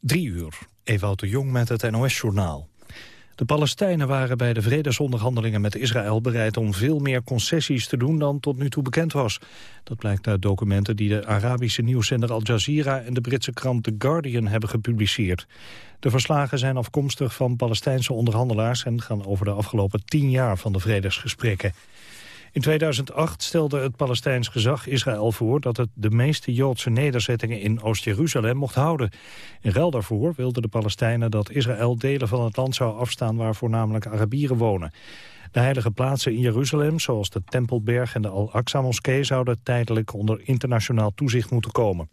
Drie uur. Ewout de Jong met het NOS-journaal. De Palestijnen waren bij de vredesonderhandelingen met Israël bereid om veel meer concessies te doen dan tot nu toe bekend was. Dat blijkt uit documenten die de Arabische nieuwszender Al Jazeera en de Britse krant The Guardian hebben gepubliceerd. De verslagen zijn afkomstig van Palestijnse onderhandelaars en gaan over de afgelopen tien jaar van de vredesgesprekken. In 2008 stelde het Palestijns gezag Israël voor dat het de meeste Joodse nederzettingen in Oost-Jeruzalem mocht houden. In ruil daarvoor wilden de Palestijnen dat Israël delen van het land zou afstaan waar voornamelijk Arabieren wonen. De heilige plaatsen in Jeruzalem, zoals de Tempelberg en de Al-Aqsa-moskee... zouden tijdelijk onder internationaal toezicht moeten komen.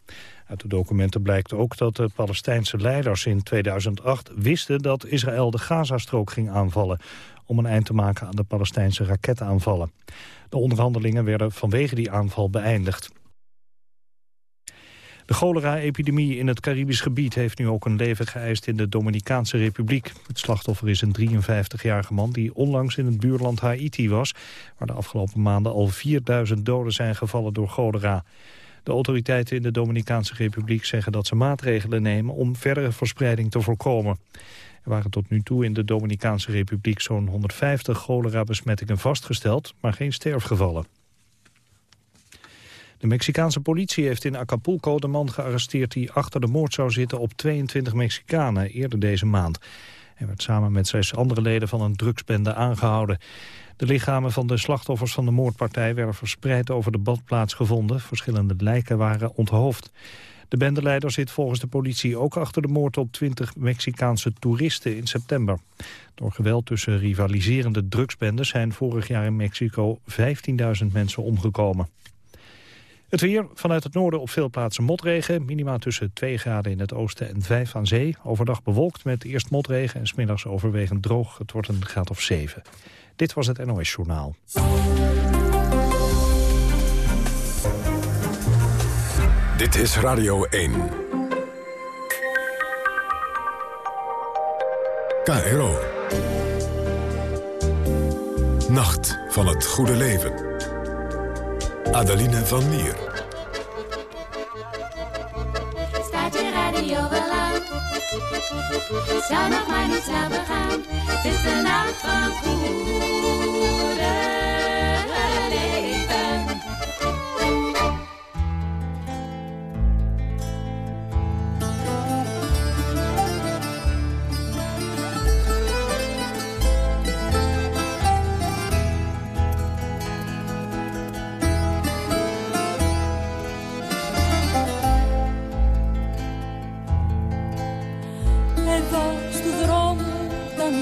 Uit de documenten blijkt ook dat de Palestijnse leiders in 2008 wisten... dat Israël de Gazastrook ging aanvallen om een eind te maken aan de Palestijnse raketaanvallen. De onderhandelingen werden vanwege die aanval beëindigd. De cholera-epidemie in het Caribisch gebied heeft nu ook een leven geëist in de Dominicaanse Republiek. Het slachtoffer is een 53-jarige man die onlangs in het buurland Haiti was, waar de afgelopen maanden al 4000 doden zijn gevallen door cholera. De autoriteiten in de Dominicaanse Republiek zeggen dat ze maatregelen nemen om verdere verspreiding te voorkomen. Er waren tot nu toe in de Dominicaanse Republiek zo'n 150 cholera-besmettingen vastgesteld, maar geen sterfgevallen. De Mexicaanse politie heeft in Acapulco de man gearresteerd die achter de moord zou zitten op 22 Mexicanen eerder deze maand. Hij werd samen met zes andere leden van een drugsbende aangehouden. De lichamen van de slachtoffers van de moordpartij werden verspreid over de badplaats gevonden. Verschillende lijken waren onthoofd. De bendeleider zit volgens de politie ook achter de moord op 20 Mexicaanse toeristen in september. Door geweld tussen rivaliserende drugsbendes zijn vorig jaar in Mexico 15.000 mensen omgekomen. Het weer, vanuit het noorden op veel plaatsen motregen. Minima tussen 2 graden in het oosten en 5 aan zee. Overdag bewolkt met eerst motregen en smiddags overwegend droog. Het wordt een graad of 7. Dit was het NOS Journaal. Dit is Radio 1. KRO. Nacht van het goede leven. Adeline van Nier. Staat je radio wel aan? Zou nog maar niet snel begaan. Het is de nacht van het goede leven.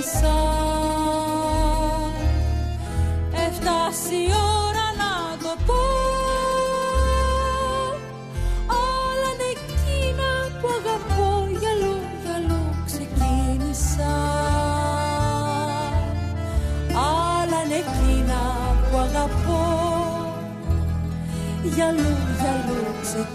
Μισά Έφτασε η ώρα να το πω. Όλα είναι εκείνα που αγαπώ. Γυαλό, γυαλό ξεκίνησα. Άλλα είναι εκείνα που αγαπώ. Γυαλό, γυαλό ξεκίνησα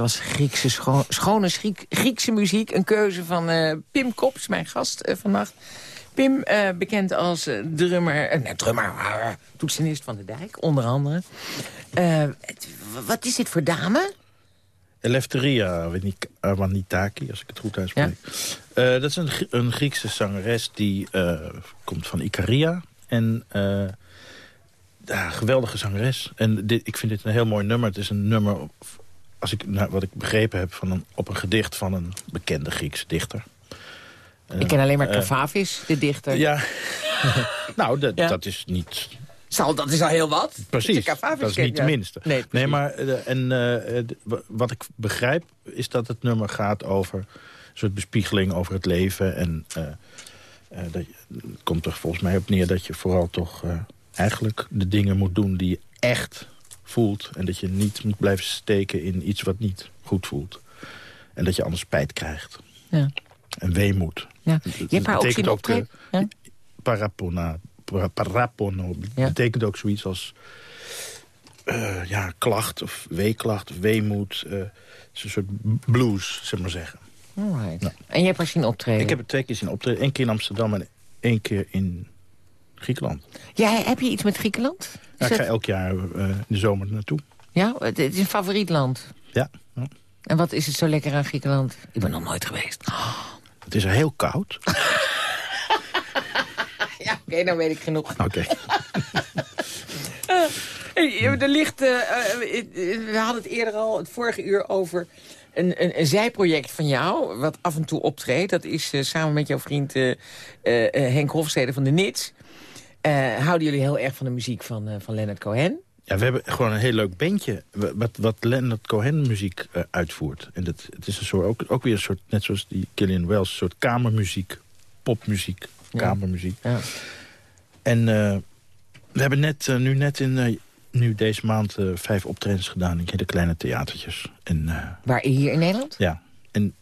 was Griekse scho- schone Griek- Griekse muziek. Een keuze van eh, Pim Kops, mijn gast eh, vannacht. Pim, eh, bekend als drummer, nee, drummer, toetsenist van de Dijk, onder andere. Het- wat is dit voor dame? Eleftheria Wanitaki, als ik het goed uitspreek. Eh, dat is een, Grie- een Griekse zangeres die komt van Ikaria. En ja, geweldige zangeres. En dit, ik vind dit een heel mooi nummer. Het is een nummer, als ik, nou, wat ik begrepen heb, van een, op een gedicht van een bekende Griekse dichter. Ik ken alleen maar eh, Cavafis, de dichter. Ja, nou, dat, Ja. dat is niet Zal, dat is al heel wat. Precies, dat is niet de ja. minste. Nee, precies. maar eh, en, eh, eh, wat ik begrijp is dat het nummer gaat over een soort bespiegeling over het leven. En eh, eh, dat, het komt er volgens mij op neer dat je vooral toch eh, eigenlijk de dingen moet doen die je echt voelt. En dat je niet moet blijven steken in iets wat niet goed voelt. En dat je anders spijt krijgt. Ja. En weemoed. Ja. Dat Je hebt haar ook betekent zien ook, eh, Ja? Parapona, para- parapono Ja. betekent ook zoiets als eh, ja, klacht of weeklacht of weemoed. het is een soort blues, zeg maar zeggen. Alright. En je hebt haar zien optreden? Ik heb het twee keer zien optreden. Eén keer in Amsterdam en één keer in Griekenland. Ja, heb je iets met Griekenland? Ja, ik ga elk jaar eh, in de zomer naartoe. Ja, het, is een favoriet land. Ja, ja. En wat is het zo lekker aan Griekenland? Ik ben nog nooit geweest. Het is er heel koud. Ja, oké, dan weet ik genoeg. Oké. Er ligt, eh, eh, eh, we hadden het eerder al, het vorige uur, over een, een, een zijproject van jou... wat af en toe optreedt. Dat is eh, samen met jouw vriend eh, eh, eh, Henk Hofstede van de Nits. Eh, houden jullie heel erg van de muziek van, eh, van Leonard Cohen? Ja, we hebben gewoon een heel leuk bandje wa- wat, wat Leonard Cohen muziek eh, uitvoert. En dat, het is een soort, ook, ook weer een soort, net zoals die Killian Wells, een soort kamermuziek, popmuziek, kamermuziek. Ja. En we hebben net, nu net in, nu deze maand vijf optredens gedaan in hele kleine theatertjes. En Waar, hier in Nederland? ja, en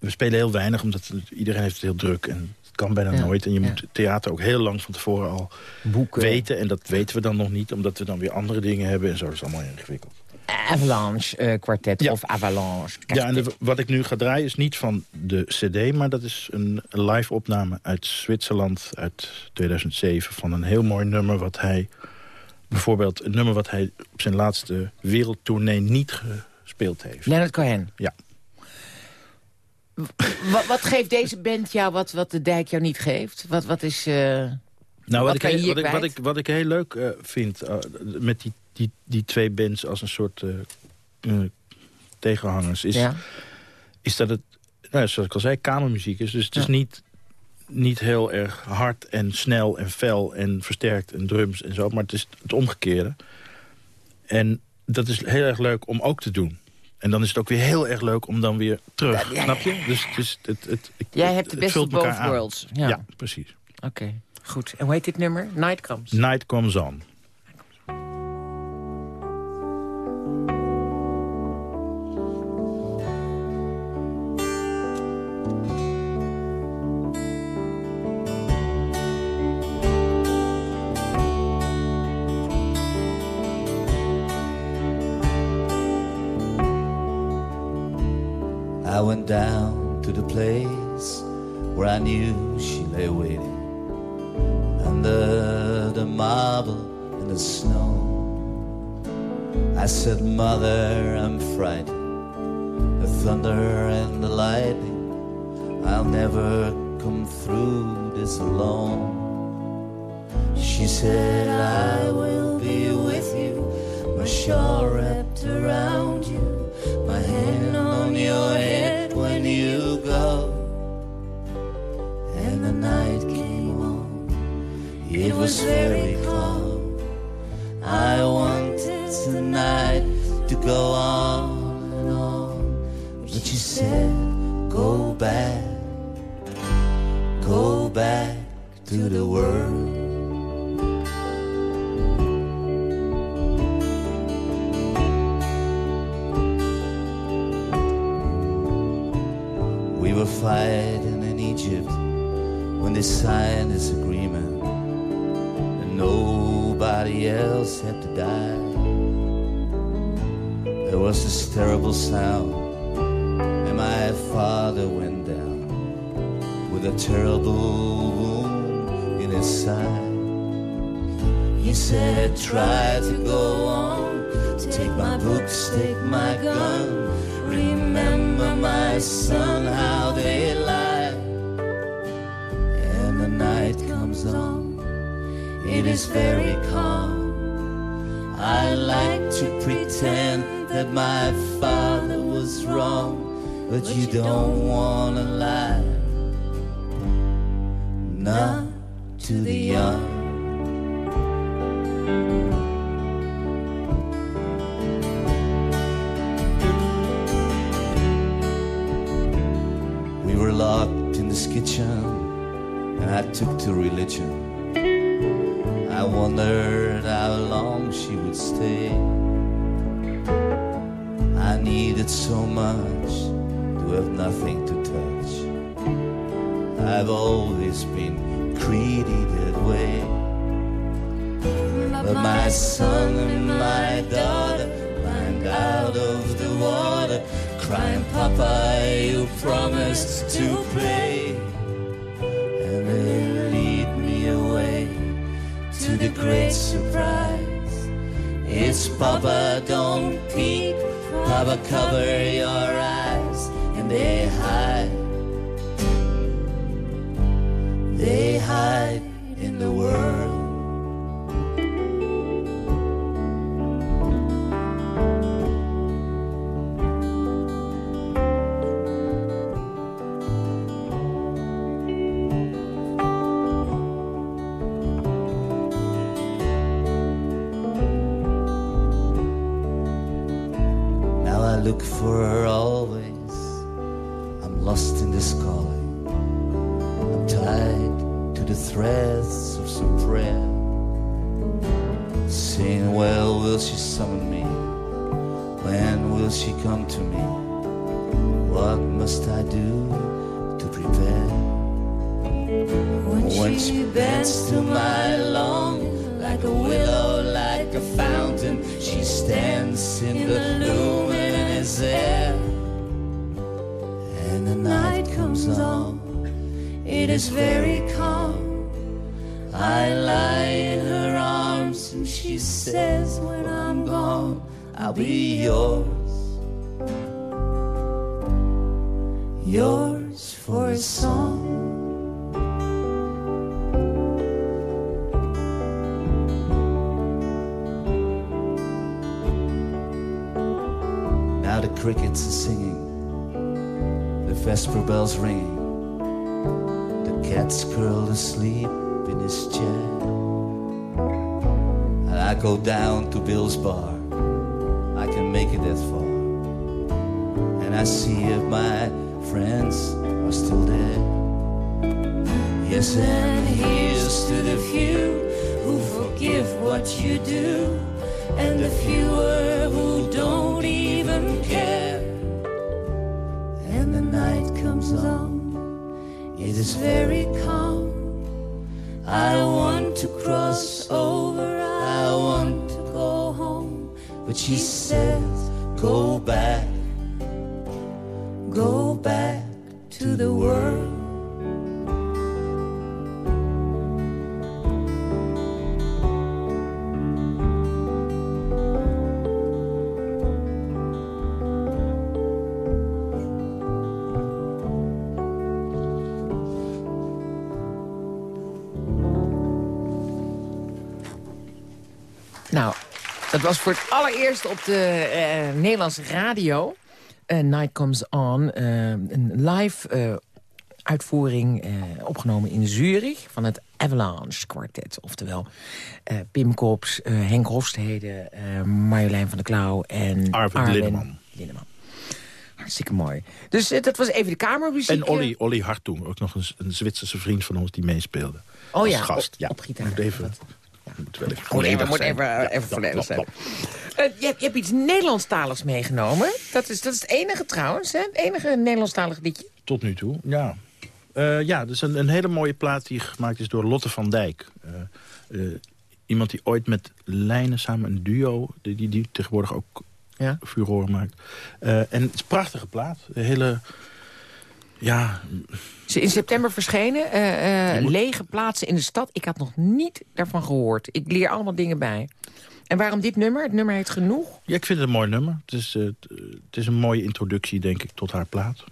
we spelen heel weinig, omdat iedereen heeft het heel druk. En het kan bijna Ja, nooit. En je ja. moet theater ook heel lang van tevoren al Boeken. weten. En dat weten we dan nog niet, omdat we dan weer andere dingen hebben. En zo is het allemaal ingewikkeld. Avalanche eh, kwartet Ja. of Avalanche. Ja, en de- wat ik nu ga draaien is niet van de cd... maar dat is een live opname uit Zwitserland uit 2007... van een heel mooi nummer wat hij... bijvoorbeeld een nummer wat hij op zijn laatste wereldtournee niet gespeeld heeft. Leonard Cohen. Ja. Wat, wat geeft deze band jou wat, wat de dijk jou niet geeft? Wat, wat is... eh, Nou, Wat wat, ik, heel- wat, ik, wat, ik, wat ik heel leuk eh, vind eh, met die, die, die twee bands als een soort tegenhangers... is, ja? is dat het, nou, zoals ik al zei, kamermuziek is. Dus het is niet, niet heel erg hard en snel en fel en versterkt en drums en zo. Maar het is het omgekeerde. En dat is heel erg leuk om ook te doen. En dan is het ook weer heel erg leuk om dan weer terug. Ja, ja, Snap je? Dus het is, het, het, het- Jij hebt de het best vult of both worlds. Ja, Ja, precies. oké. Goed. En hoe heet dit nummer? Night Comes. Night comes on. I went down to the place where I knew she lay waiting under the marble and the snow. I said, Mother, I'm frightened. The thunder and the lightning, I'll never come through this alone. She said, I will be with you, my shawl wrapped around was very cold. I wanted tonight to go on and on, but she said, Go back, go back to the world. We were fighting in Egypt when they signed this agreement, and nobody else had to die. There was this terrible sound, and my father went down with a terrible wound in his side. He said, Try to go on, take my books, take my gun. Remember, my son, how they it is very calm. I like to pretend that my father was wrong, but you don't want to lie. Not to the young. We were locked in this kitchen, and I took to religion. Wondered how long she would stay. I needed so much to have nothing to touch. I've always been greedy that way. But my son and my daughter climbed out of the water, crying, Papa, you promised to play. The great surprise. It's Papa, don't peek, Papa, cover your eyes, and they hide. They hide will she come to me? What must I do to prepare? When, she bends to my longing, like a willow, like a fountain, she stands in the luminous air. And the night comes on, it is very calm. I lie in her arms, and she says, When I'm gone, I'll be yours. Yours for a song. Now the crickets are singing, the vesper bells ringing, the cat's curled asleep in his chair. And I go down to Bill's bar, I can make it that far, and I see if my friends are still there. Yes, and here's to the few who forgive what you do, and the fewer who don't even care. And the night comes on, it is very calm. I want to cross over, I want to go home, but she says, Go back, was voor het allereerst op de eh, Nederlandse radio. Eh, Night Comes On. eh, een live uitvoering opgenomen in Zurich van het Avalanche Quartet. Oftewel Pim Kops, Henk Hofstede, Marjolein van der Klauw en Arvid Linneman. Linneman. Hartstikke mooi. Dus dat was even de kamermuziek. En Olly, Olly Hartung, ook nog een, een Zwitserse vriend van ons die meespeelde. Oh Als ja, gast. op- ja. op gitaar. Even, Dat- moet wel even Moet volledig zijn. even, Ja, even ja, volledig ja, zijn. ja. Je, hebt, je hebt iets Nederlandstaligs meegenomen. Dat is, dat is het enige trouwens, hè? Het enige Nederlandstalig liedje. Tot nu toe, ja. Eh, ja, dat is een, een hele mooie plaat die gemaakt is door Lotte van Dijk. Eh, eh, iemand die ooit met Lijnen samen een duo... die, die, die tegenwoordig ook Ja. maakt. En het is een prachtige plaat. Een hele... Ja, Ze in september verschenen. eh, eh, moet- Lege plaatsen in de stad. Ik had nog niet daarvan gehoord. Ik leer allemaal dingen bij. En waarom dit nummer? Het nummer heet Genoeg. ja, ik vind het een mooi nummer. Het is, het, eh, het is een mooie introductie, denk ik, tot haar plaat.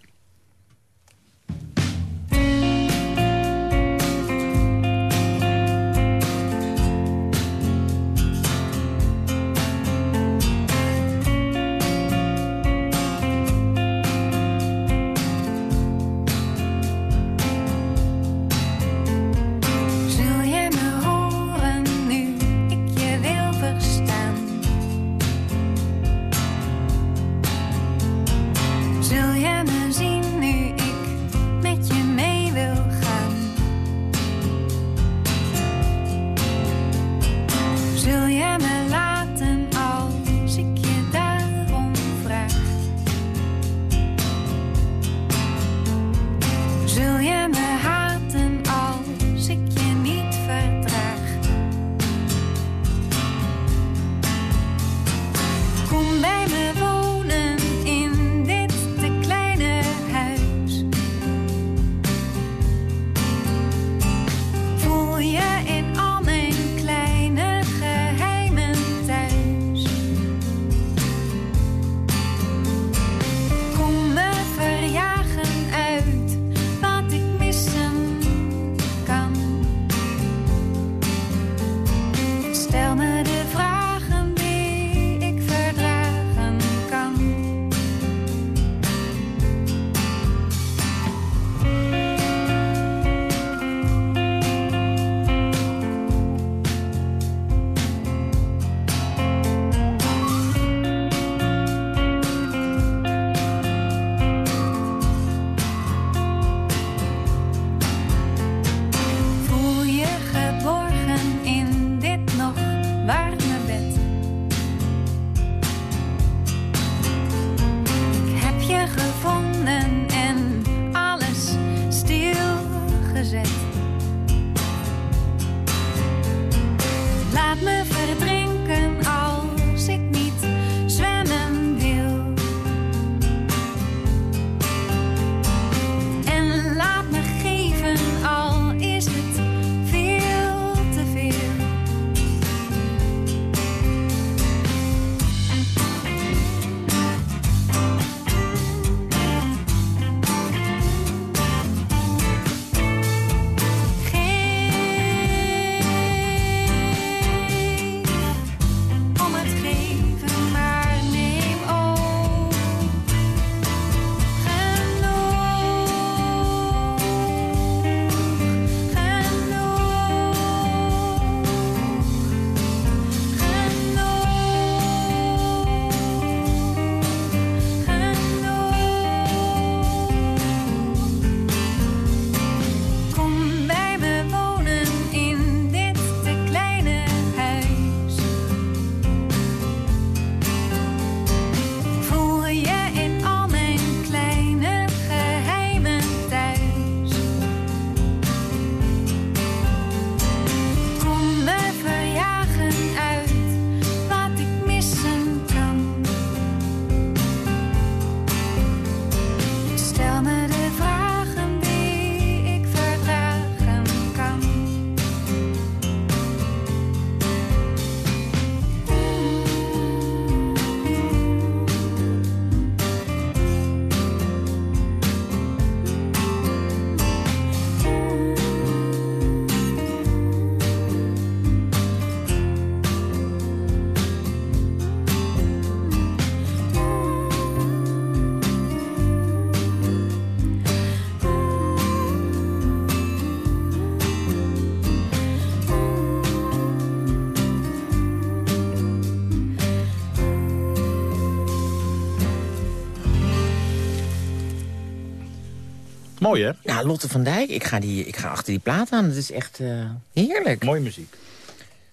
Mooi, hè? Nou, Lotte van Dijk, ik ga, die, ik ga achter die plaat aan. Het is echt eh, heerlijk. Mooie muziek.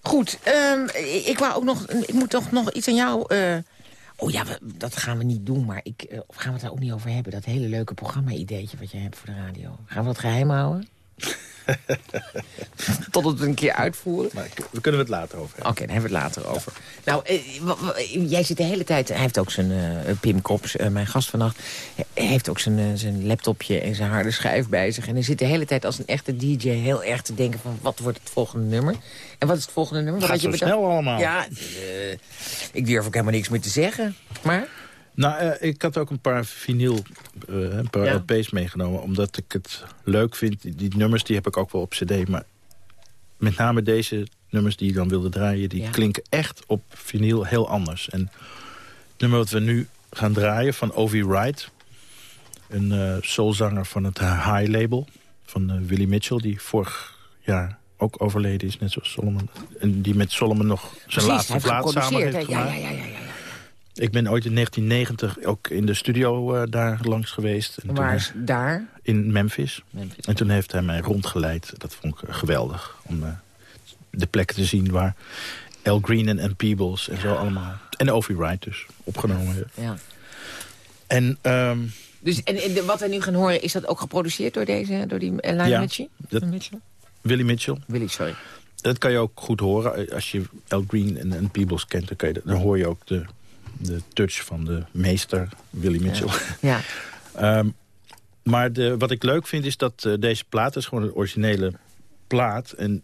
Goed, ehm, ik, ik wou ook nog... Ik moet toch nog iets aan jou... eh, oh ja, we- dat gaan we niet doen, maar ik, eh, of gaan we het daar ook niet over hebben? Dat hele leuke programma-ideetje wat jij hebt voor de radio. Gaan we dat geheim houden? Tot het een keer uitvoeren? Maar we kunnen het later over Oké, hebben. daar hebben we het later over. Nou, eh, jij zit de hele tijd... Hij heeft ook zijn... eh, Pim Kops, eh, mijn gast vannacht... Hij heeft ook zijn, eh, zijn laptopje en zijn harde schijf bij zich. En hij zit de hele tijd als een echte DJ heel erg te denken van... wat wordt het volgende nummer? En wat is het volgende nummer? Wat gaat had je bedacht? snel allemaal. Ja, eh, ik durf ook helemaal niks meer te zeggen. Maar? Nou, eh, ik had ook een paar vinyl, eh, een paar Ja. LP's meegenomen. Omdat ik het leuk vind. Die, die nummers die heb ik ook wel op cd. Maar met name deze nummers die ik dan wilde draaien... die Ja. klinken echt op vinyl heel anders. En het nummer wat we nu gaan draaien van Ovi Wright... een eh soulzanger van het High Label van Willie Mitchell... die vorig jaar ook overleden is, net zoals Solomon. En die met Solomon nog zijn Precies, laatste plaat samen heeft gemaakt. ja, ja, ja, ja. Ik ben ooit in 1990 ook in de studio eh, daar langs geweest. En Waar eh, is daar? in Memphis. Memphis. En toen heeft hij mij rondgeleid. Dat vond ik geweldig. Om eh, de plekken te zien waar Al Green en, Peebles en zo allemaal. En Ovi Wright dus, opgenomen. Ja. En ehm, Dus, en, wat wij nu gaan horen, is dat ook geproduceerd door, deze, door die Ja, Richie? dat- Mitchell? Willie Mitchell. Willy, sorry. Dat kan je ook goed horen. Als je Al Green en, en Peebles kent, dan, kan je, dat- dan hoor je ook de, de touch van de meester, Willie Mitchell. Ja. Ehm, maar de, wat ik leuk vind is dat eh, deze plaat is gewoon een originele plaat. En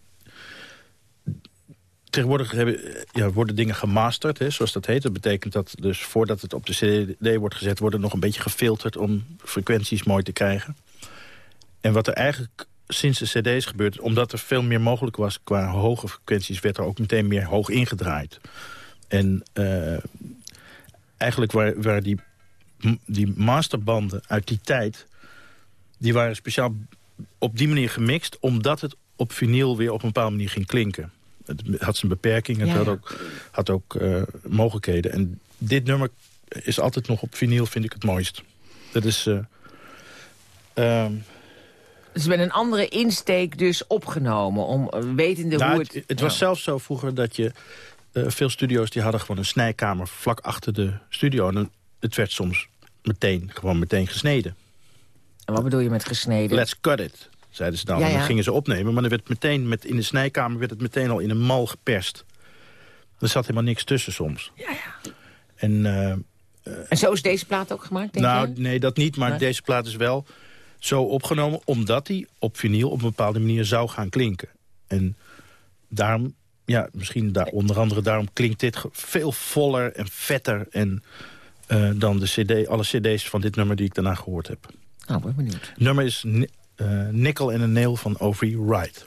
tegenwoordig hebben, eh, ja, worden dingen gemasterd, hè, zoals dat heet. Dat betekent dat dus voordat het op de cd wordt gezet... wordt het nog een beetje gefilterd om frequenties mooi te krijgen. En wat er eigenlijk sinds de cd is gebeurd... omdat er veel meer mogelijk was qua hoge frequenties... werd er ook meteen meer hoog ingedraaid. En eh, eigenlijk waar, waar die die masterbanden uit die tijd... die waren speciaal op die manier gemixt... omdat het op vinyl weer op een bepaalde manier ging klinken. Het had zijn beperking, het Ja, had ook, had ook eh, mogelijkheden. En dit nummer is altijd nog op vinyl, vind ik het mooist. Dat is... Dus met een andere insteek dus opgenomen, om eh, wetende nou, hoe het, het... het was Ja. zelfs zo vroeger dat je... eh, veel studio's die hadden gewoon een snijkamer vlak achter de studio. En het werd soms meteen, gewoon meteen gesneden. En wat bedoel je met gesneden? Let's cut it, zeiden ze dan. Ja, En dan gingen ze opnemen, maar dan werd meteen met, in de snijkamer werd het meteen al in een mal geperst. Er zat helemaal niks tussen soms. Ja, ja. En, eh, En zo is deze plaat ook gemaakt, denk nou, jij? nee, dat niet, maar Nee? deze plaat is wel zo opgenomen... omdat hij op vinyl op een bepaalde manier zou gaan klinken. En daarom, ja, misschien daar, onder andere daarom klinkt dit veel voller en vetter... En, eh, dan de CD, alle cd's van dit nummer die ik daarna gehoord heb. Nou, ben benieuwd. Het nummer is eh, Nickel en een Nail van Overy Wright.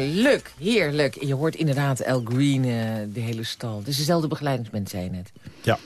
Heerlijk, heerlijk. Je hoort inderdaad El Green, eh, de hele stal. Is dezelfde begeleidingsband, zei je net. Ja.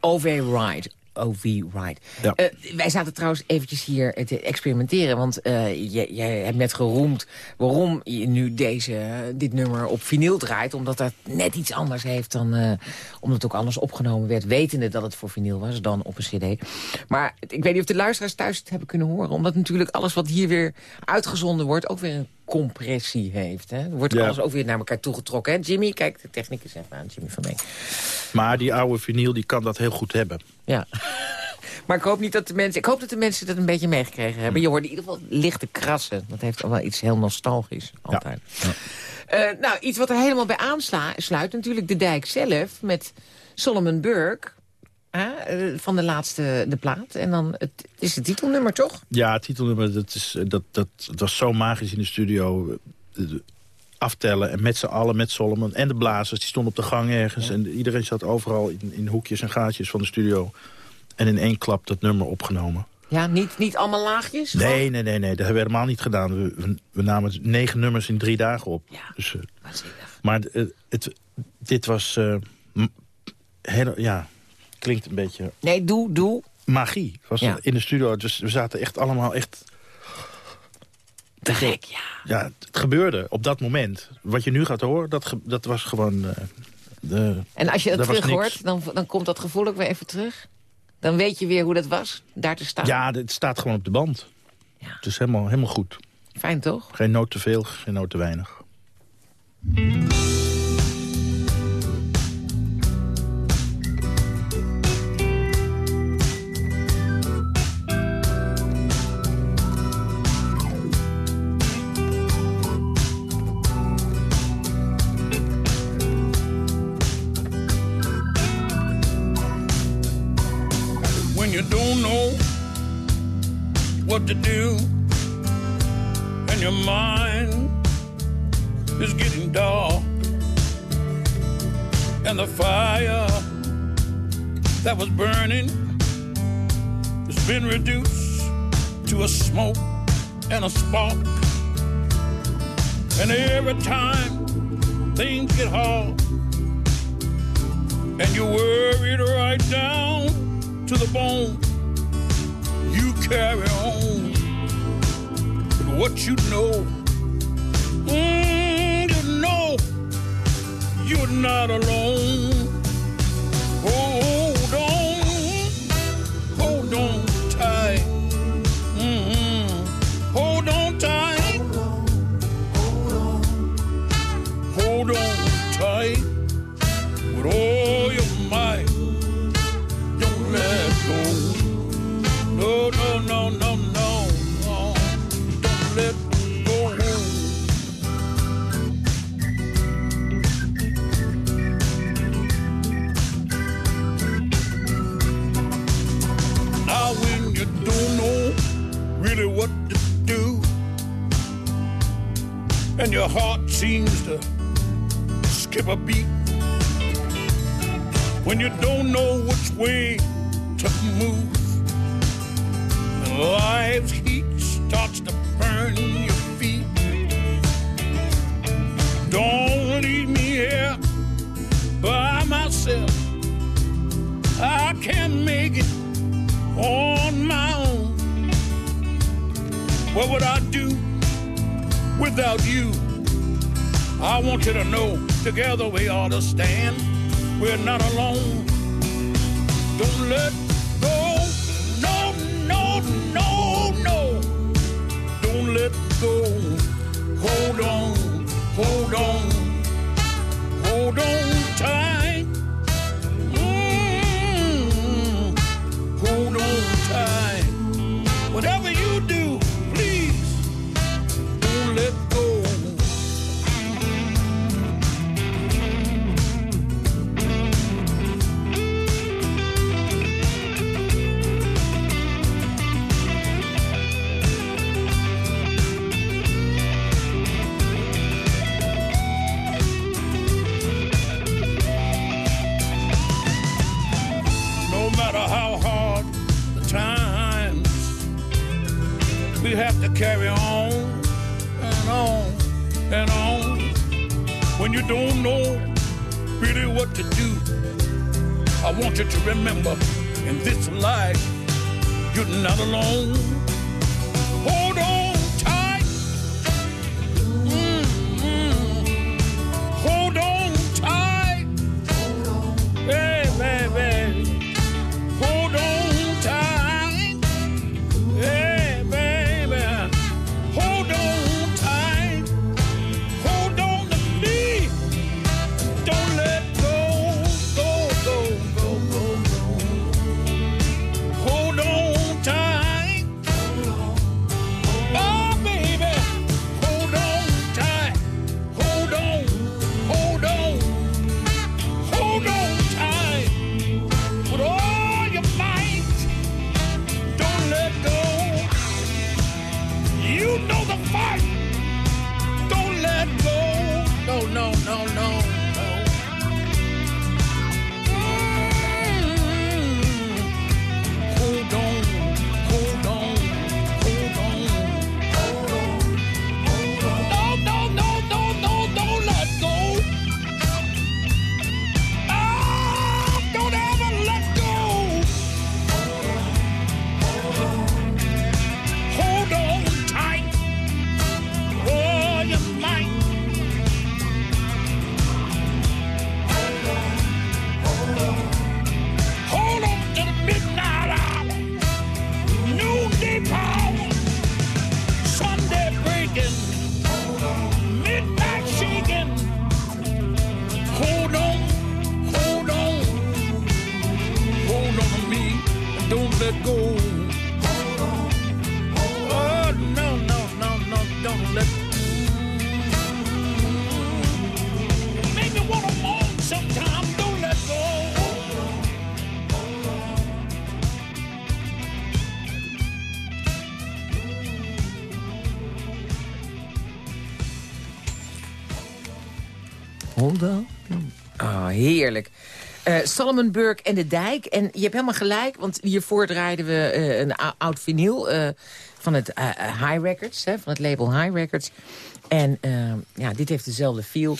OV Ride. OV Ride. Ja. Eh, wij zaten trouwens eventjes hier te experimenteren. Want eh, jij, jij hebt net geroemd waarom je nu deze, dit nummer op vinyl draait. Omdat dat net iets anders heeft dan... omdat het ook anders opgenomen werd. Wetende dat het voor vinyl was dan op een cd. Maar ik weet niet of de luisteraars thuis het hebben kunnen horen. Omdat natuurlijk alles wat hier weer uitgezonden wordt... ook weer een compressie heeft. Hè? Wordt Ja. alles ook weer naar elkaar toegetrokken. Hè? Jimmy, kijk, de technicus even aan. Jimmy van Mee. Maar die oude vinyl die kan dat heel goed hebben. Ja. Maar ik hoop niet dat de mensen... Ik hoop dat de mensen dat een beetje meegekregen hebben. Je hoort in ieder geval lichte krassen. Dat heeft al wel iets heel nostalgisch. Altijd. Eh, nou, iets wat er helemaal bij aansluit. Natuurlijk de dijk zelf met Solomon Burke. Eh, van de laatste de plaat. En dan het is het titelnummer, toch? Ja, het titelnummer, dat, is, eh, dat, dat, het was zo magisch in de studio. Aftellen en met z'n allen, met Solomon en de blazers. Die stonden op de gang ergens. En iedereen zat overal in, in hoekjes en gaatjes van de studio. En in één klap dat nummer opgenomen. Ja, niet, niet allemaal laagjes? Nee, nee, nee, nee. Dat hebben we helemaal niet gedaan. We, we, we namen negen nummers in drie dagen op. Ja. Dus, eh, maar het, dit was... heel, ja, klinkt een beetje Nee, doe, doe. magie. Was Ja. in de studio. Dus we zaten echt allemaal echt... Te gek, ja. Ja, het gebeurde op dat moment. Wat je nu gaat horen, dat, dat was gewoon... eh, de, En als je dat Er terug hoort, dan, dan komt dat gevoel ook weer even terug. Dan weet je weer hoe dat was, daar te staan. ja, het staat gewoon op de band. Ja. Het is helemaal, helemaal goed. Fijn toch? Geen noot te veel, geen noot te weinig. Really what to do, and your heart seems to skip a beat when you don't know which way to move. And life's heat starts to burn your feet. Don't leave me here by myself. I can't make it on my own. What would I do without you? I want you to know together we ought to stand. We're not alone. Don't let go. No, no, no, no. Don't let go. Hold on, hold on, hold on tight. Hold on. Oh, heerlijk. Eh Salomon Burke en de Dijk. En je hebt helemaal gelijk, want hiervoor draaiden we eh, een ou- oud vinyl... eh, van het High Records, hè, van het label High Records. En ja, dit heeft dezelfde feel.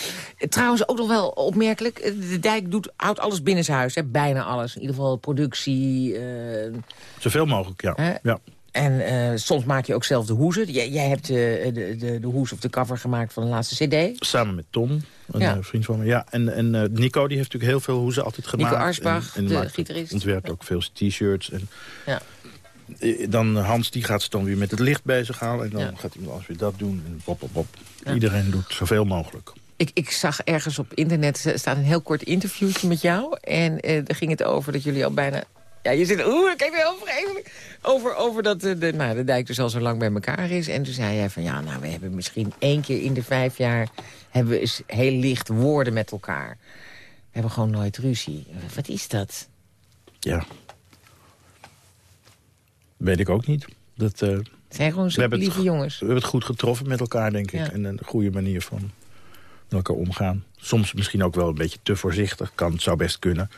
Trouwens, ook nog wel opmerkelijk. De Dijk doet, houdt alles binnenshuis, hè, bijna alles. In ieder geval productie. eh, Zoveel mogelijk, ja. Ja. En eh, soms maak je ook zelf de hoezen. Jij, jij hebt eh, de, de, de hoes of de cover gemaakt van de laatste cd. Samen met Tom, een Ja. eh, vriend van me. Ja, en en Nico die heeft natuurlijk heel veel hoezen altijd gemaakt. Arsbach, en, en de gitarist. Ontwerpt ook veel t-shirts. En Ja. dan Hans die gaat ze dan weer met het licht bezig halen. En dan Ja. gaat iemand anders weer dat doen. En pop, pop, pop. Ja. Iedereen doet zoveel mogelijk. Ik, ik zag ergens op internet staat een heel kort interviewtje met jou. En eh daar ging het over dat jullie al bijna... Ja, je zit... Oeh, kijk heel vreselijk. Over, over dat eh, de, nou, de dijk dus al zo lang bij elkaar is. En toen zei jij van... Ja, nou, we hebben misschien één keer in de vijf jaar... hebben we eens heel licht woorden met elkaar. We hebben gewoon nooit ruzie. Wat is dat? Ja. Weet ik ook niet. Dat, eh, Het zijn gewoon zo het, lieve jongens. we hebben het goed getroffen met elkaar, denk ik. Ja. En een goede manier van met elkaar omgaan. Soms misschien ook wel een beetje te voorzichtig. Kan, het zou best kunnen.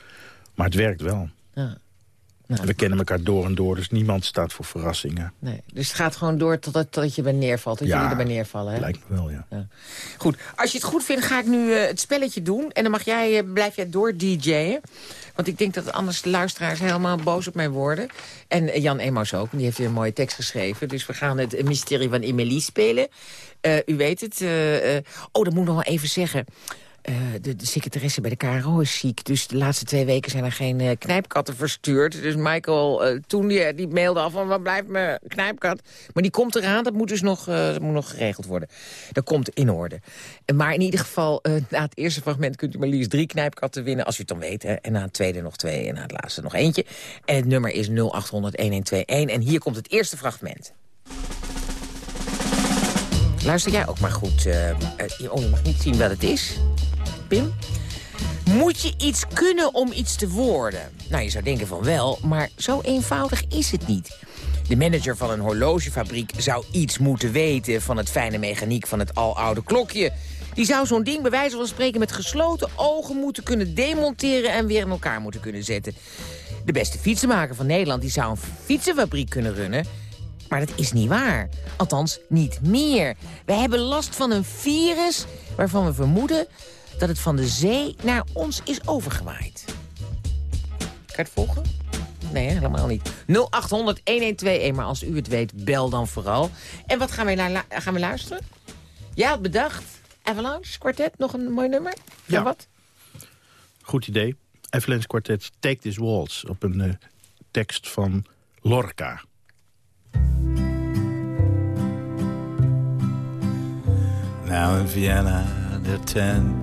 Maar het werkt wel. Ja. Nou, We kennen elkaar door en door, dus niemand staat voor verrassingen. nee. Dus het gaat gewoon door totdat, totdat je bij neervalt. Dat Ja, jullie erbij neervallen, hè? Lijkt me wel, ja. Goed, als je het goed vindt, ga ik nu eh, het spelletje doen. En dan mag jij, eh, blijf jij door DJ'en. Want ik denk dat anders de luisteraars helemaal boos op mij worden. En eh, Jan Emaus ook, die heeft weer een mooie tekst geschreven. Dus we gaan het mysterie van Emily spelen. U weet het. oh, dat moet ik nog wel even zeggen. Eh, de, secretaresse bij de KRO is ziek. Dus de laatste twee weken zijn er geen eh, knijpkatten verstuurd. Dus Michael eh, toen die, die mailde af van... wat blijft mijn knijpkat? Maar die komt eraan. Dat moet dus nog, moet nog geregeld worden. Dat komt in orde. Maar in ieder geval, na het eerste fragment... kunt u maar liefst drie knijpkatten winnen, als u het dan weet. Hè. En na het tweede nog twee en na het laatste nog eentje. En het nummer is 0800-1121. En hier komt het eerste fragment. Luister jij ook maar goed. oh, je mag niet zien wat het is. Moet je iets kunnen om iets te worden? Nou, je zou denken van wel, maar zo eenvoudig is het niet. De manager van een horlogefabriek zou iets moeten weten... van het fijne mechaniek van het aloude klokje. Die zou zo'n ding bij wijze van spreken met gesloten ogen moeten kunnen demonteren... en weer in elkaar moeten kunnen zetten. De beste fietsenmaker van Nederland die zou een fietsenfabriek kunnen runnen... Maar dat is niet waar. Althans, niet meer. We hebben last van een virus waarvan we vermoeden dat het van de zee naar ons is overgewaaid. Kan je het volgen? Nee, helemaal niet. 0800-1121, maar als u het weet, bel dan vooral. En wat gaan we, gaan we luisteren? Jij had bedacht, Avalanche Quartet, nog een mooi nummer? Van Ja. wat? Goed idee. Avalanche Quartet Take This Waltz op een eh, tekst van Lorca. Now in Vienna, there are ten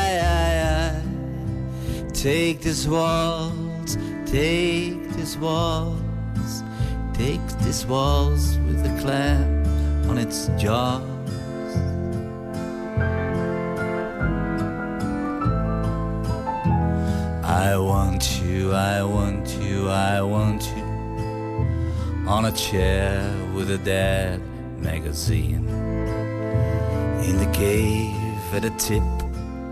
take this waltz, take this waltz, take this waltz with a clam on its jaws. I want you, I want you, I want you on a chair with a dead magazine in the cave at the tip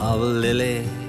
of a lily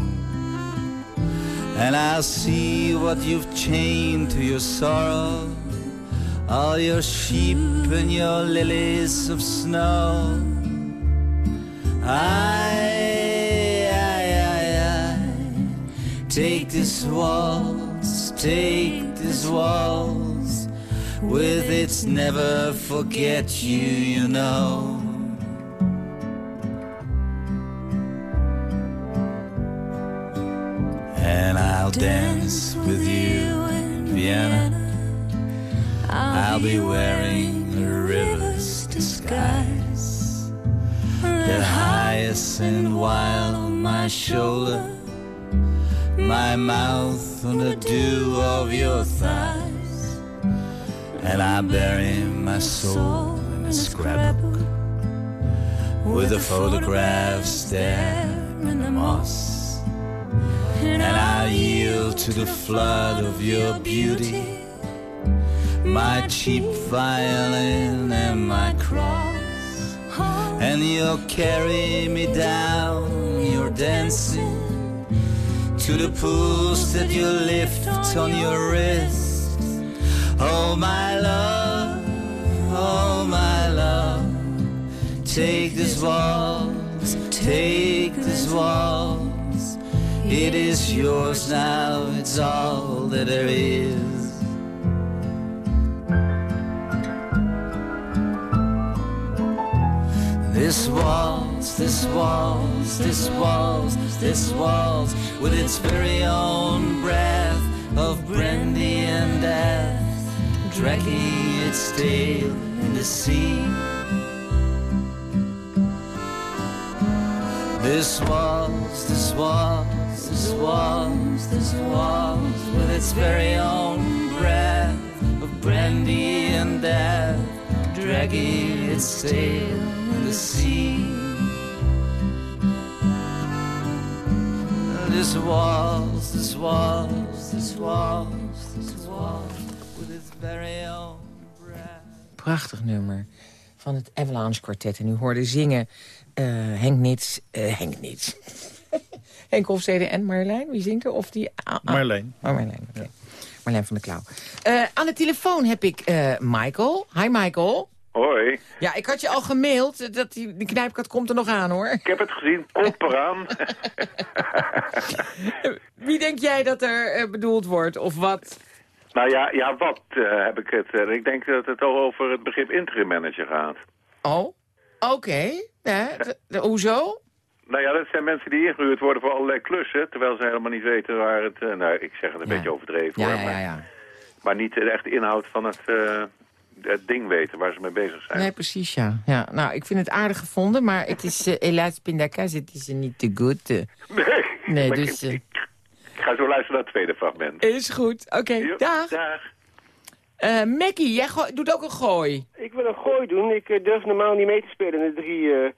And I'll see what you've chained to your sorrow, all your sheep and your lilies of snow. I, I, I, I, take this waltz, take this waltz with its never forget you, you know. I'll dance with you in Vienna. I'll be wearing a river's disguise. The hyacinth wild on my shoulder, my mouth on the dew of your thighs. And I bury my soul in a scrapbook with a photograph there in the moss. And I yield to the flood of your beauty, my cheap violin and my cross. And you'll carry me down, you're dancing to the pools that you lift on your wrist. Oh, my love, oh, my love, take this waltz, take this waltz It is yours now, it's all that there is. This waltz, this waltz, this waltz, this waltz, with its very own breath of brandy and death, dragging its tail in the sea. This waltz, this waltz, waltz, this waltz, with its very own breath of brandy and death, dragging its tail in the sea. This waltz, this waltz, this waltz, this waltz, with its very own breath. Prachtig nummer van het Avalanche Quartet. En u hoorde zingen eh, Henk Nits... eh, Henk Nits. Henk Hofstede en Marjolein. Wie zingt er? Of die... ah, ah. Marleen. Oh, oké. Marjolein van der Klauw. Eh, aan de telefoon heb ik eh, Michael. Hi, Michael. Hoi, Ja, ik had je al gemaild. Dat die, die knijpkat komt er nog aan, hoor. ik heb het gezien, kop eraan. Wie denk jij dat er eh, bedoeld wordt? Of wat? nou ja, ja wat eh, heb ik het? eh, ik denk dat het al over het begrip interim manager gaat. Oh, oké. Ja, d- d- hoezo? Nou ja, dat zijn mensen die ingehuurd worden voor allerlei klussen... terwijl ze helemaal niet weten waar het... eh, nou, ik zeg het een Ja. beetje overdreven Ja, hoor, ja, maar, ja, ja. maar niet de echte inhoud van het, eh, het ding weten waar ze mee bezig zijn. Nee, precies, ja. ja. Nou, ik vind het aardig gevonden, maar het is uh, helaas pindakaas. Het is niet te goed. Nee, Nee, dus... ik, ik ga zo luisteren naar het tweede fragment. is goed. Oké, dag. dag. Eh Mackie, jij doet ook een gooi. Ik wil een gooi doen. Ik durf normaal niet mee te spelen in de drie uh,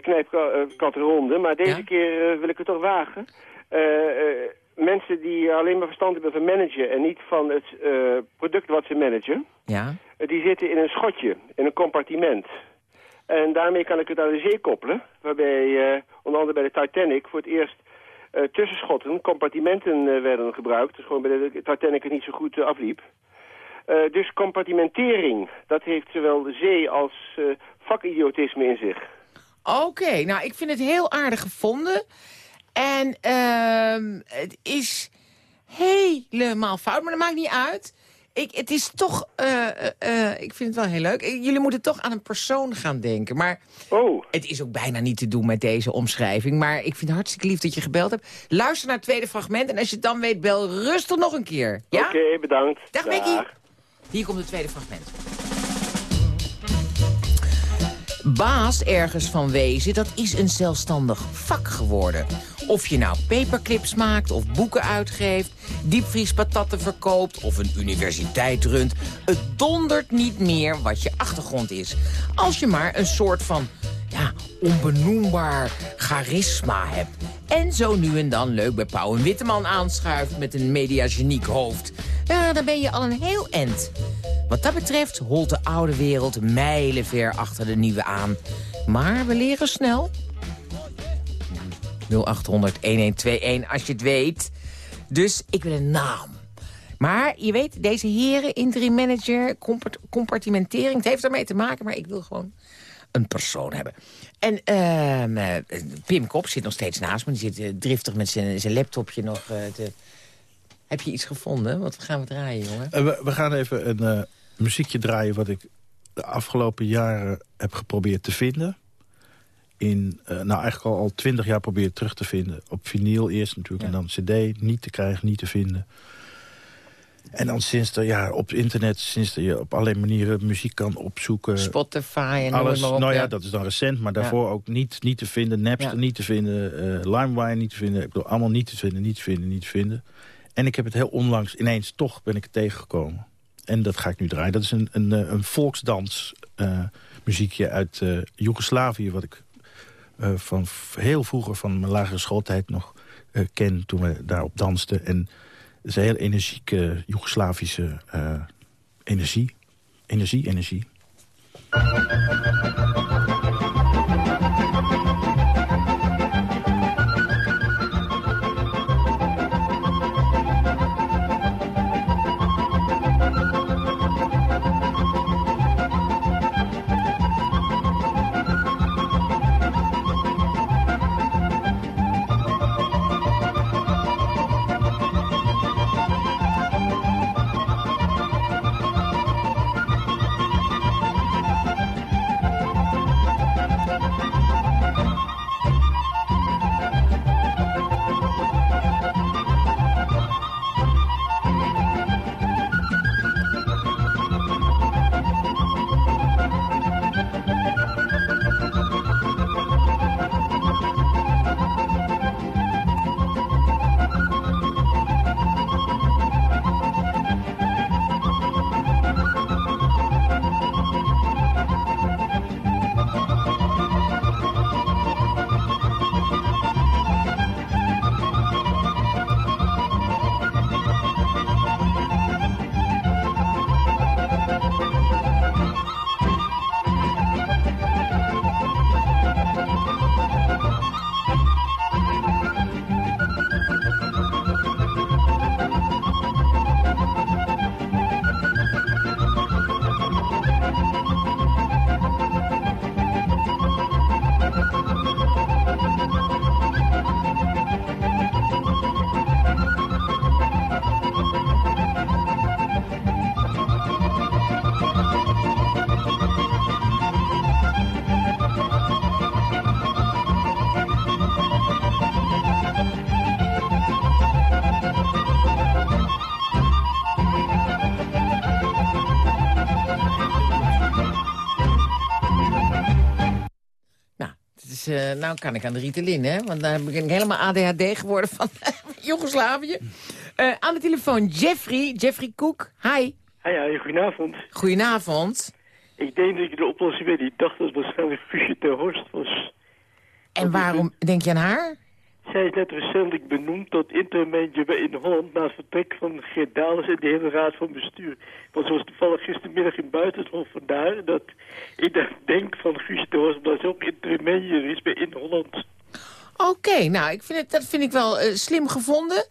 knijpkattenronden. Maar deze Ja? keer eh, wil ik het toch wagen. Eh, eh, mensen die alleen maar verstand hebben van managen en niet van het eh, product wat ze managen... Ja. eh, die zitten in een schotje, in een compartiment. En daarmee kan ik het aan de zee koppelen. Waarbij eh, onder andere bij de Titanic voor het eerst eh, tussenschotten, compartimenten eh, werden gebruikt. Dus gewoon bij de Titanic het niet zo goed eh, afliep. Eh, dus compartimentering, dat heeft zowel de zee als eh, vakidiotisme in zich. Oké, nou, ik vind het heel aardig gevonden. En ehm, het is helemaal fout, maar dat maakt niet uit. Ik, het is toch, eh, eh, eh, ik vind het wel heel leuk. Jullie moeten toch aan een persoon gaan denken. Maar Oh, het is ook bijna niet te doen met deze omschrijving. Maar ik vind het hartstikke lief dat je gebeld hebt. Luister naar het tweede fragment en als je het dan weet, bel rustig nog een keer. Ja? oké, bedankt. Dag, Becky. Hier komt het tweede fragment. Baas ergens van wezen, dat is een zelfstandig vak geworden. Of je nou paperclips maakt of boeken uitgeeft... diepvriespatatten verkoopt of een universiteit runt... het dondert niet meer wat je achtergrond is. Als je maar een soort van ja, onbenoembaar charisma hebt. En zo nu en dan leuk bij Pauw en Witteman aanschuift met een mediageniek hoofd. Ja, dan ben je al een heel end. Wat dat betreft holt de oude wereld mijlenver achter de nieuwe aan. Maar we leren snel. 0800-1121 als je het weet. Dus ik wil een naam. Maar je weet, deze heren, interim manager, compart- compartimentering... het heeft ermee te maken, maar ik wil gewoon een persoon hebben. En ehm, eh, Pim Kop zit nog steeds naast me. Die zit eh, driftig met zijn laptopje nog eh, te... Heb je iets gevonden? Wat gaan we draaien, jongen? We, we gaan even een muziekje draaien... wat ik de afgelopen jaren heb geprobeerd te vinden. In, eh, nou eigenlijk al, al twintig jaar probeer terug te vinden. Op vinyl eerst natuurlijk en dan cd. Niet te krijgen, niet te vinden. En dan sinds er, ja, op internet, sinds je op allerlei manieren muziek kan opzoeken. Spotify en alles. op, nou ja, ja. dat is dan recent, maar Ja. daarvoor ook niet, niet te vinden. Napster niet te vinden, eh LimeWire niet te vinden. Ik bedoel, allemaal niet te vinden, niet te vinden, niet te vinden. En ik heb het heel onlangs, ineens toch ben ik het tegengekomen. En dat ga ik nu draaien. Dat is een, een, eh, een volksdans eh, uit eh Joegoslavië... wat ik van heel vroeger, van mijn lagere schooltijd nog ken... toen we daarop dansten. En het is een heel energieke Joegoslavische energie. Energie, energie. Eh, nou kan ik aan de Ritalin, hè? Want daar ben ik helemaal ADHD geworden van Joegoslavië. Eh, aan de telefoon Jeffrey, Jeffrey Koek. Hi. Hi, hi, goedenavond. Goedenavond. Ik denk dat je de oplossing weet. Ik dacht dat het waarschijnlijk Guusje ter Horst was. En waarom denk je aan haar? Zij is net recentelijk benoemd tot intermanager in Holland... na het vertrek van Geert Dales en de hele raad van bestuur. Want zoals toevallig gistermiddag in Buitenhof vandaar... dat ik denk van Horst... omdat ze ook intermanager is bij in Holland. Oké, nou, ik vind het, dat vind ik wel eh, slim gevonden.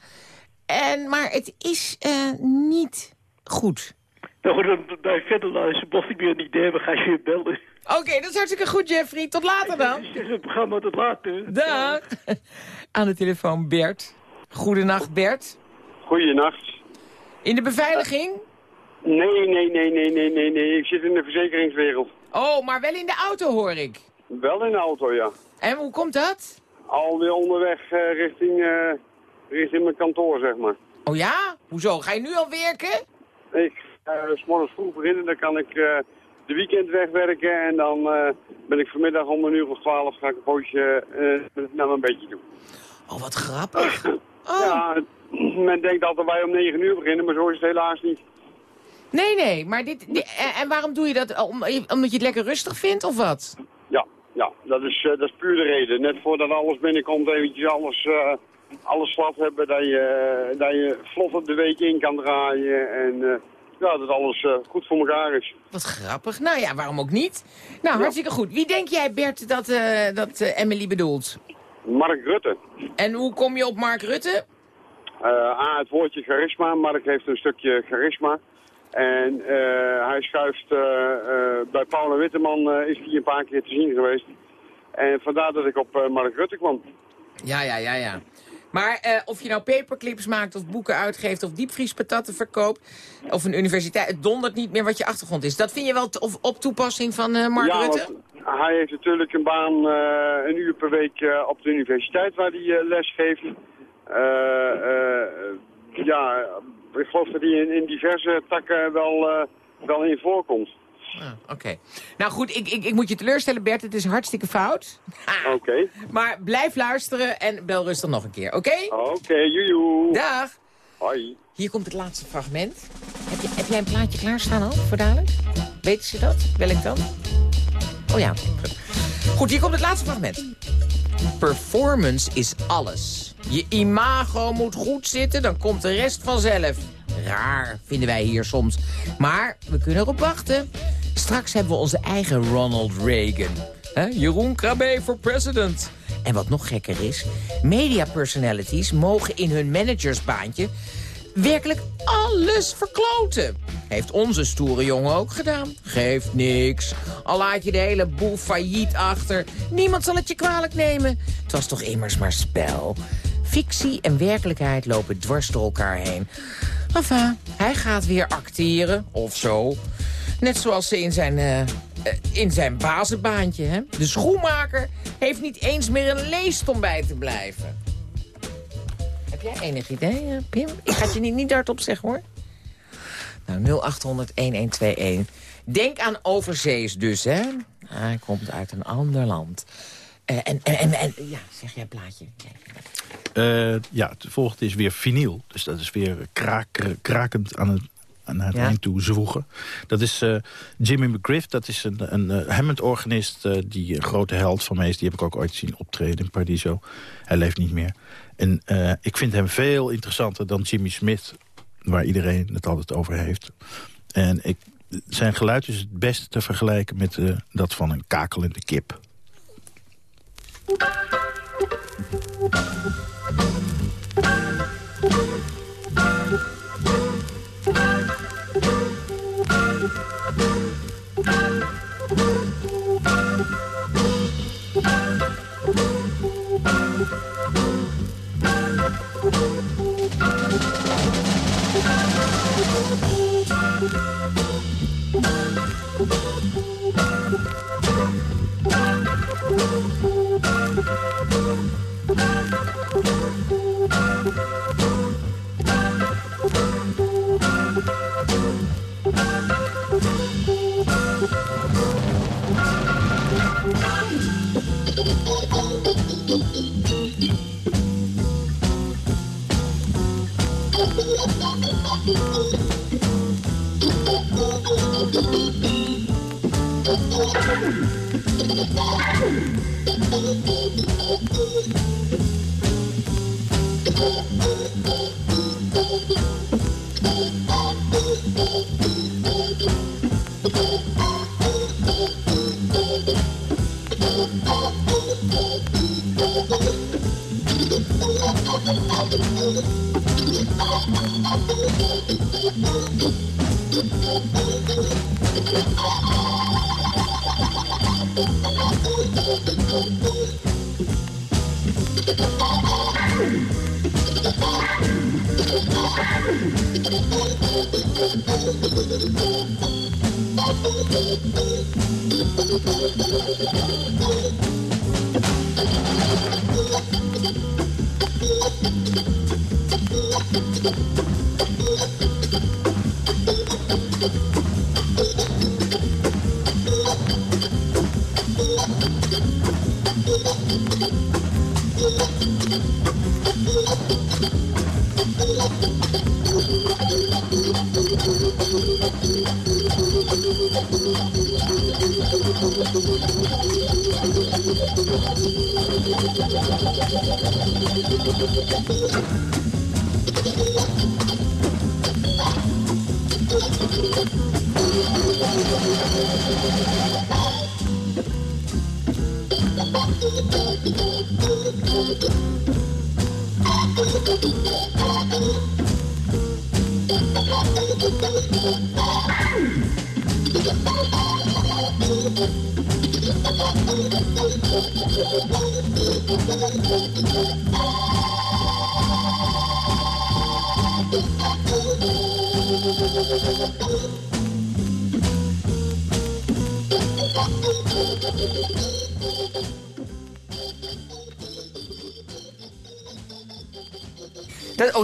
En, maar het is eh, niet goed. Nou goed, dan, verder luisteren. Mocht ik weer een idee hebben, ga je weer bellen. Oké, dat is hartstikke goed, Jeffrey. Tot later dan. Ik zeg het programma tot later. Dag. Aan de telefoon Bert. Goedenacht, Bert. Goeienacht. In de beveiliging? Nee, nee, nee, nee, nee, nee, nee. Ik zit in de verzekeringswereld. Oh, maar wel in de auto, hoor ik. Wel in de auto, ja. En hoe komt dat? Alweer onderweg eh, richting, eh, richting mijn kantoor, zeg maar. Oh ja? Hoezo? Ga je nu al werken? Ik uh, s morgens vroeg beginnen, dan kan ik eh, de weekend wegwerken. En dan eh, ben ik vanmiddag om een uur of twaalf ga ik een poosje eh, naar mijn bedje toe. Oh, wat grappig. Ja, men denkt altijd wij om negen uur beginnen, maar zo is het helaas niet. Nee, nee, maar dit, dit- en, waarom doe je dat? Om, omdat je het lekker rustig vindt, of wat? Ja, ja dat, is, eh, dat is puur de reden. Net voordat alles binnenkomt, eventjes alles, alles slap hebben. Dat je, dat je vlot de week in kan draaien. En ja, dat alles eh, goed voor elkaar is. Wat grappig. Nou ja, waarom ook niet? Nou, hartstikke goed. Wie denk jij, Bert, dat, eh, dat eh, Emily bedoelt? Mark Rutte. En hoe kom je op Mark Rutte? A, het woordje charisma. Mark heeft een stukje charisma. En hij schuift bij Paul en Witteman is hij een paar keer te zien geweest. En vandaar dat ik op Mark Rutte kwam. Ja, ja, ja, ja. Maar eh, of je nou paperclips maakt of boeken uitgeeft of diepvriespatatten verkoopt... of een universiteit, het dondert niet meer wat je achtergrond is. Dat vind je wel of, op toepassing van eh, Mark ja, Rutte? hij heeft natuurlijk een baan eh, een uur per week op de universiteit waar hij les geeft. Ja, ik geloof dat hij in, in diverse takken wel, wel in voorkomt. Ah, Oké. Nou goed, ik, ik, ik moet je teleurstellen, Bert. Het is hartstikke fout. Oké. Maar blijf luisteren en bel rustig nog een keer, oké? Oké, joejoe. Dag. Hoi. Hier komt het laatste fragment. Heb, je, heb jij een plaatje klaarstaan al voor dadelijk? Weten ze dat? Wellington? Oh ja. Goed, hier komt het laatste fragment. Performance is alles. Je imago moet goed zitten, dan komt de rest vanzelf. Raar, vinden wij hier soms. Maar we kunnen erop wachten. Straks hebben we onze eigen Ronald Reagan. Jeroen Krabbe voor president. En wat nog gekker is, media personalities mogen in hun managersbaantje werkelijk alles verkloten. Heeft onze stoere jongen ook gedaan. Geeft niks. Al laat je de hele boel failliet achter. Niemand zal het je kwalijk nemen. Het was toch immers maar spel. Fictie en werkelijkheid lopen dwars door elkaar heen. Enfin, hij gaat weer acteren, of zo. Net zoals ze in zijn, eh, in zijn bazenbaantje, hè. De schoenmaker heeft niet eens meer een leest om bij te blijven. Heb jij enig idee, eh, Pim? Ik ga het je niet, niet hardop zeggen, hoor. Nou, 0800-1121. Denk aan overzees dus, hè? Hij komt uit een ander land. En, en, en, en- ja, zeg jij plaatje. Eh, ja, het volgende is weer vinyl. Dus dat is weer kraker, krakend aan het, aan het Ja. eind toe zwoegen. Dat is eh, Jimmy McGriff. Dat is een, een eh, Hammond-organist die een grote held van mij is. Die heb ik ook ooit zien optreden in Paradiso. Hij leeft niet meer. En ik vind hem veel interessanter dan Jimmy Smith... waar iedereen het altijd over heeft. En ik, zijn geluid is het beste te vergelijken met dat van een kakelende kip.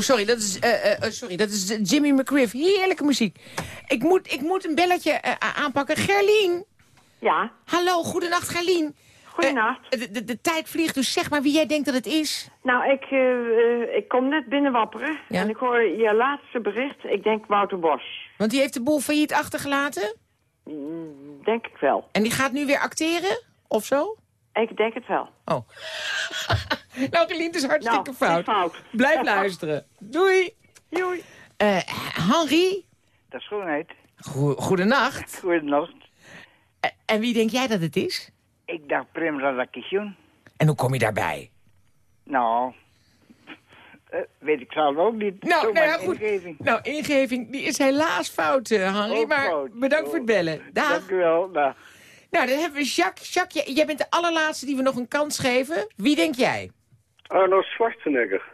Sorry, dat is, eh, eh, oh, sorry, dat is eh, Jimmy McGriff. Heerlijke muziek. Ik moet, ik moet een belletje eh, aanpakken. Gerlien? Ja? Hallo, goedenacht Gerlien. Goedenacht. Eh, de, de, de tijd vliegt, dus zeg maar wie jij denkt dat het is. Nou, ik, eh, eh, ik kom net binnenwapperen Ja? en ik hoor je laatste bericht. Ik denk Wouter Bos. Want die heeft de boel failliet achtergelaten? Mm, Denk ik wel. En die gaat nu weer acteren? Of zo? Ik denk het wel. Oh. nou, Gerlien, het is hartstikke Nou, fout. Blijf luisteren. Doei. Doei. Eh Henri? Dat is schoonheid. Goe goedenacht. Goedenacht. En wie denk jij dat het is? Ik dacht Prem Radakishun. En hoe kom je daarbij? Nou, eh, weet ik zelf ook niet. Nou, Zomaar nou ja, goed. ingeving. Nou, ingeving, die is helaas fout, eh, Henri. Ook maar fout. bedankt voor het bellen. Dag. Dank u wel. Dag. Nou, dan hebben we Jacques. Jacques, jij, jij bent de allerlaatste die we nog een kans geven. Wie denk jij? Arnold Schwarzenegger.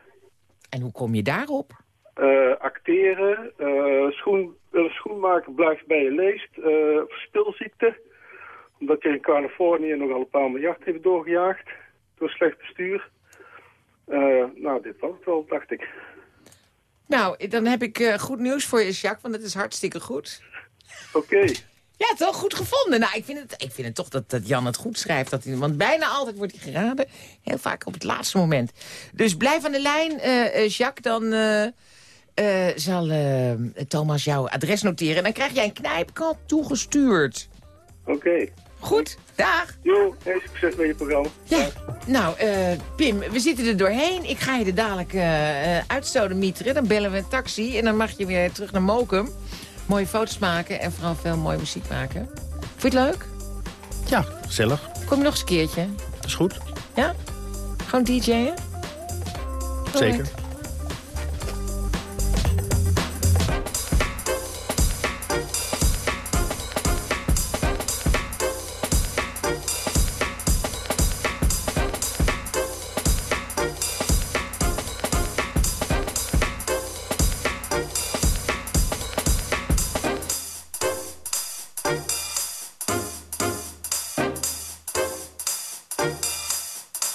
En hoe kom je daarop? Eh, acteren, eh, schoen, een schoenmaker blijft bij je leest, eh verspilziekte. Omdat je in Californië nogal een paar miljard heeft doorgejaagd door slecht bestuur. Eh, nou, dit was het wel, dacht ik. Nou, dan heb ik eh, goed nieuws voor je, Jacques, want het is hartstikke goed. Oké. Ja, toch goed gevonden. Nou, ik vind het, ik vind het toch dat, dat Jan het goed schrijft. Dat hij, want bijna altijd wordt hij geraden. Heel vaak op het laatste moment. Dus blijf aan de lijn, eh, eh, Jacques. Dan eh, zal Thomas jouw adres noteren. En dan krijg jij een knijpkant toegestuurd. Oké. Goed, dag. Jo, hey, succes met je programma. Ja, nou, Pim, we zitten er doorheen. Ik ga je er dadelijk uitstoten mieteren. Dan bellen we een taxi en dan mag je weer terug naar Mokum. Mooie foto's maken en vooral veel mooie muziek maken. Vond je het leuk? Ja, gezellig. Kom je nog eens een keertje? Dat is goed. Ja? Gewoon DJ'en? Zeker.